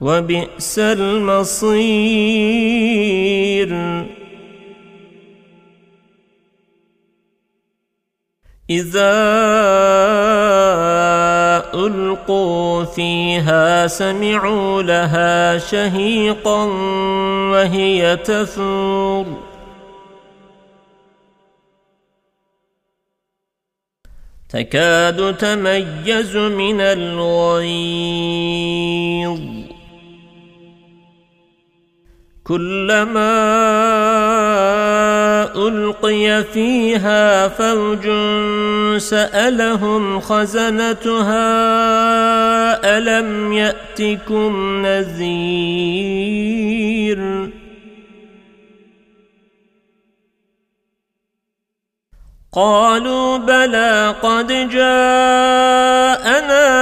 وبئس المصير. إذا ألقوا فيها سمعوا لها شهيقا وهي تفور تكاد تميز من الغيظ. كلما ألقي فيها فوج سألهم خزنتها ألم يأتكم نذير؟ قالوا بلى قد جاءنا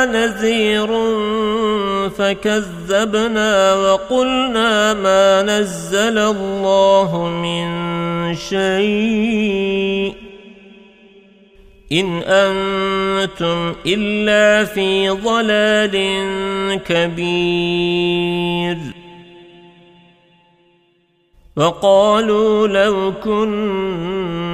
نذير فكذبنا وقلنا ما نزل الله من شيء. إن أنتم إلا في ضلال كبير. وقالوا لو كنا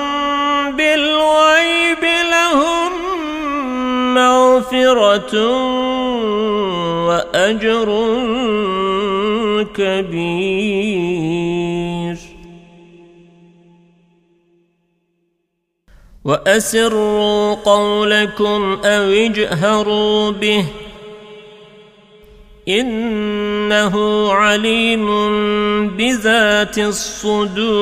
بالغيب لهم مغفرة وأجر كبير. وأسروا قولكم أو اجهروا به. إنه عليم بذات الصدور.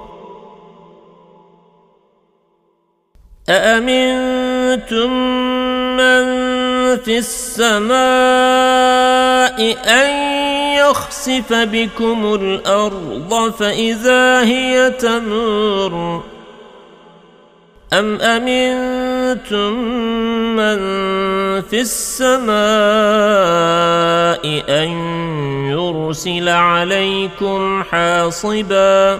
أأمنتم من في السماء أن يخسف بكم الأرض فإذا هي تمور أم أمنتم من في السماء أن يرسل عليكم حاصبا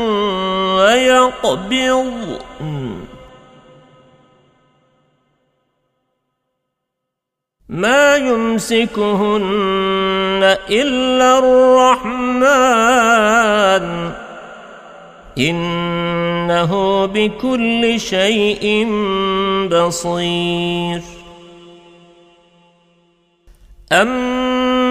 ويقبض ما يمسكهن إلا الرحمن. إنه بكل شيء بصير.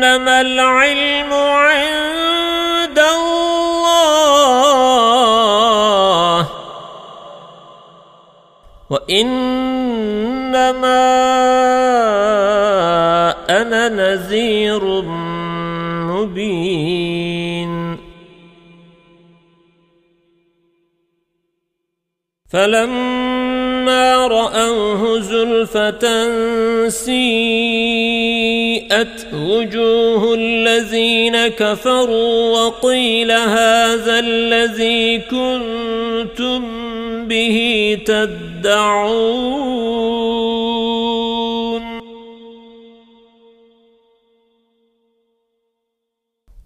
إنما العلم عند الله. وإنما أنا نذير مبين. فلما رأوه زلفة سيئت وجوه الذين كفروا وقيل هذا الذي كنتم به تدعون.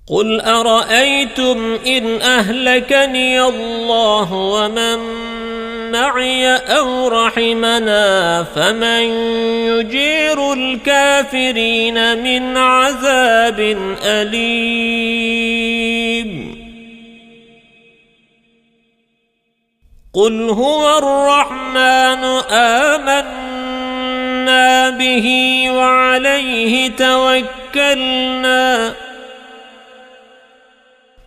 قل أرأيتم إن أهلكني الله ومن معي أو رحمنا فمن يجير الكافرين من عذاب أليم. قل هو الرحمن آمنا به وعليه توكلنا.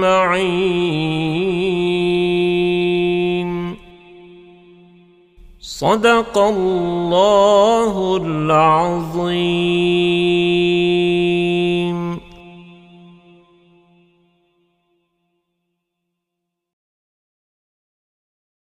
معين صدق الله العظيم.